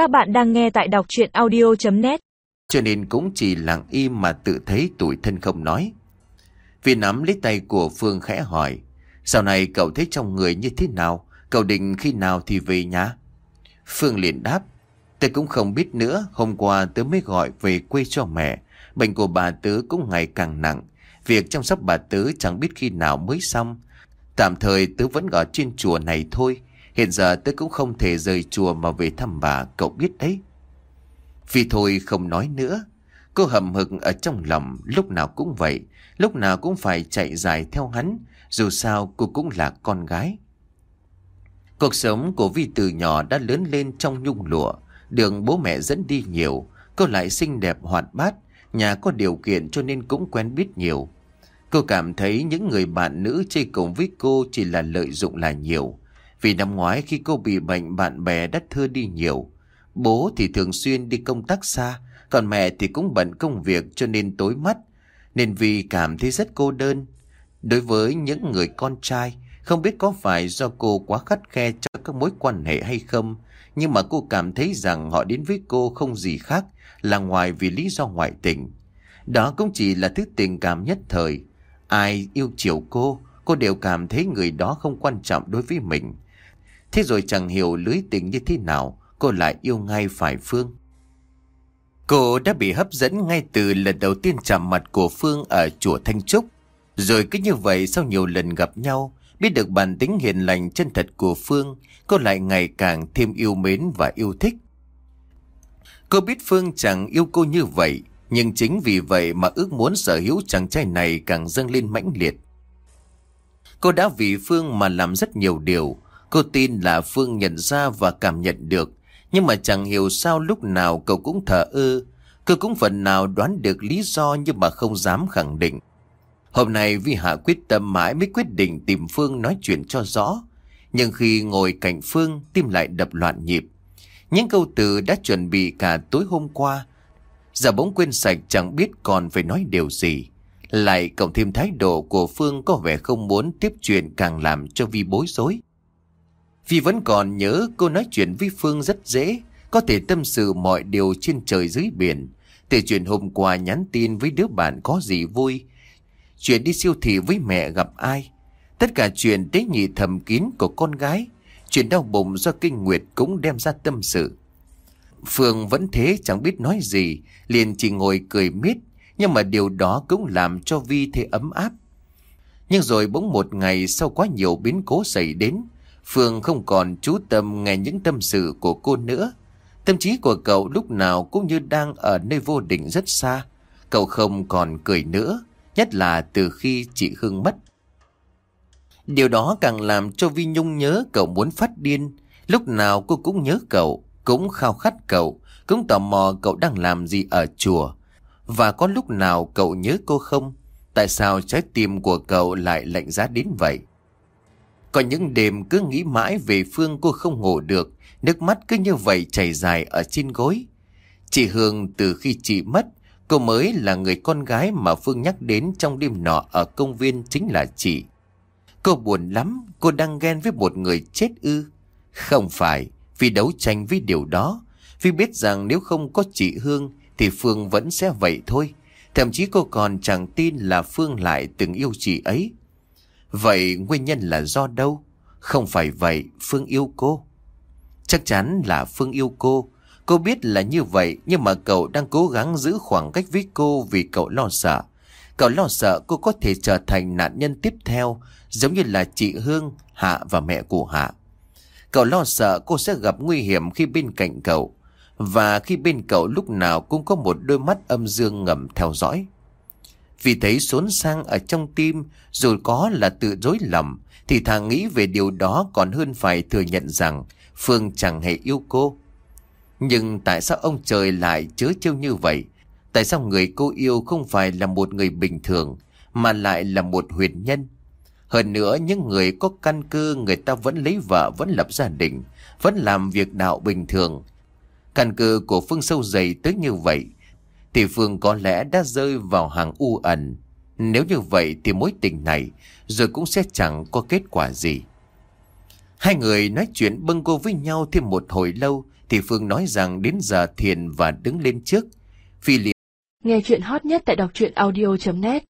Các bạn đang nghe tại đọc chuyện audio.net Cho nên cũng chỉ lặng im mà tự thấy tủi thân không nói. Vì nắm lấy tay của Phương khẽ hỏi. Sau này cậu thấy trong người như thế nào? Cậu định khi nào thì về nhà? Phương liền đáp. tớ cũng không biết nữa. Hôm qua tớ mới gọi về quê cho mẹ. Bệnh của bà tớ cũng ngày càng nặng. Việc chăm sóc bà tớ chẳng biết khi nào mới xong. Tạm thời tớ vẫn ở trên chùa này thôi. Hiện giờ tôi cũng không thể rời chùa mà về thăm bà, cậu biết đấy. Vì thôi không nói nữa. Cô hầm hực ở trong lòng lúc nào cũng vậy. Lúc nào cũng phải chạy dài theo hắn. Dù sao cô cũng là con gái. Cuộc sống của Vi từ nhỏ đã lớn lên trong nhung lụa. Đường bố mẹ dẫn đi nhiều. Cô lại xinh đẹp hoạt bát. Nhà có điều kiện cho nên cũng quen biết nhiều. Cô cảm thấy những người bạn nữ chơi cùng với cô chỉ là lợi dụng là nhiều. Vì năm ngoái khi cô bị bệnh bạn bè đắt thưa đi nhiều. Bố thì thường xuyên đi công tác xa, còn mẹ thì cũng bận công việc cho nên tối mắt. Nên vì cảm thấy rất cô đơn. Đối với những người con trai, không biết có phải do cô quá khắt khe cho các mối quan hệ hay không, nhưng mà cô cảm thấy rằng họ đến với cô không gì khác là ngoài vì lý do ngoại tình. Đó cũng chỉ là thứ tình cảm nhất thời. Ai yêu chiều cô, cô đều cảm thấy người đó không quan trọng đối với mình. Thế rồi chẳng hiểu lưới tình như thế nào, cô lại yêu ngay phải Phương. Cô đã bị hấp dẫn ngay từ lần đầu tiên chạm mặt của Phương ở chùa Thanh Trúc. Rồi cứ như vậy sau nhiều lần gặp nhau, biết được bản tính hiền lành chân thật của Phương, cô lại ngày càng thêm yêu mến và yêu thích. Cô biết Phương chẳng yêu cô như vậy, nhưng chính vì vậy mà ước muốn sở hữu chàng trai này càng dâng lên mãnh liệt. Cô đã vì Phương mà làm rất nhiều điều, Cô tin là Phương nhận ra và cảm nhận được. Nhưng mà chẳng hiểu sao lúc nào cậu cũng thở ơ. Cô cũng phần nào đoán được lý do nhưng mà không dám khẳng định. Hôm nay Vi Hạ quyết tâm mãi mới quyết định tìm Phương nói chuyện cho rõ. Nhưng khi ngồi cạnh Phương, tim lại đập loạn nhịp. Những câu từ đã chuẩn bị cả tối hôm qua. Giờ bỗng quên sạch chẳng biết còn phải nói điều gì. Lại cộng thêm thái độ của Phương có vẻ không muốn tiếp chuyện càng làm cho Vi bối rối. Vì vẫn còn nhớ cô nói chuyện với Phương rất dễ, có thể tâm sự mọi điều trên trời dưới biển. Từ chuyện hôm qua nhắn tin với đứa bạn có gì vui, chuyện đi siêu thị với mẹ gặp ai. Tất cả chuyện tế nhị thầm kín của con gái, chuyện đau bụng do kinh nguyệt cũng đem ra tâm sự. Phương vẫn thế chẳng biết nói gì, liền chỉ ngồi cười miết, nhưng mà điều đó cũng làm cho Vi thấy ấm áp. Nhưng rồi bỗng một ngày sau quá nhiều biến cố xảy đến, Phương không còn chú tâm nghe những tâm sự của cô nữa. Tâm trí của cậu lúc nào cũng như đang ở nơi vô định rất xa. Cậu không còn cười nữa, nhất là từ khi chị Hương mất. Điều đó càng làm cho Vi Nhung nhớ cậu muốn phát điên. Lúc nào cô cũng nhớ cậu, cũng khao khát cậu, cũng tò mò cậu đang làm gì ở chùa. Và có lúc nào cậu nhớ cô không? Tại sao trái tim của cậu lại lạnh giá đến vậy? Có những đêm cứ nghĩ mãi về Phương cô không ngủ được, nước mắt cứ như vậy chảy dài ở trên gối. Chị Hương từ khi chị mất, cô mới là người con gái mà Phương nhắc đến trong đêm nọ ở công viên chính là chị. Cô buồn lắm, cô đang ghen với một người chết ư. Không phải, vì đấu tranh với điều đó. Vì biết rằng nếu không có chị Hương thì Phương vẫn sẽ vậy thôi. Thậm chí cô còn chẳng tin là Phương lại từng yêu chị ấy. Vậy nguyên nhân là do đâu? Không phải vậy, Phương yêu cô. Chắc chắn là Phương yêu cô. Cô biết là như vậy nhưng mà cậu đang cố gắng giữ khoảng cách với cô vì cậu lo sợ. Cậu lo sợ cô có thể trở thành nạn nhân tiếp theo giống như là chị Hương, Hạ và mẹ của Hạ. Cậu lo sợ cô sẽ gặp nguy hiểm khi bên cạnh cậu và khi bên cậu lúc nào cũng có một đôi mắt âm dương ngầm theo dõi. Vì thấy xốn sang ở trong tim, Dù có là tự dối lầm, Thì thà nghĩ về điều đó còn hơn phải thừa nhận rằng Phương chẳng hề yêu cô. Nhưng tại sao ông trời lại chớ trêu như vậy? Tại sao người cô yêu không phải là một người bình thường, Mà lại là một huyền nhân? Hơn nữa, những người có căn cơ, Người ta vẫn lấy vợ, Vẫn lập gia đình, Vẫn làm việc đạo bình thường. Căn cơ của Phương sâu dày tới như vậy thì Phương có lẽ đã rơi vào hàng u ẩn. Nếu như vậy thì mối tình này rồi cũng sẽ chẳng có kết quả gì. Hai người nói chuyện bâng cô với nhau thêm một hồi lâu, thì Phương nói rằng đến giờ thiền và đứng lên trước. Phi liền Nghe chuyện hot nhất tại đọc truyện audio.net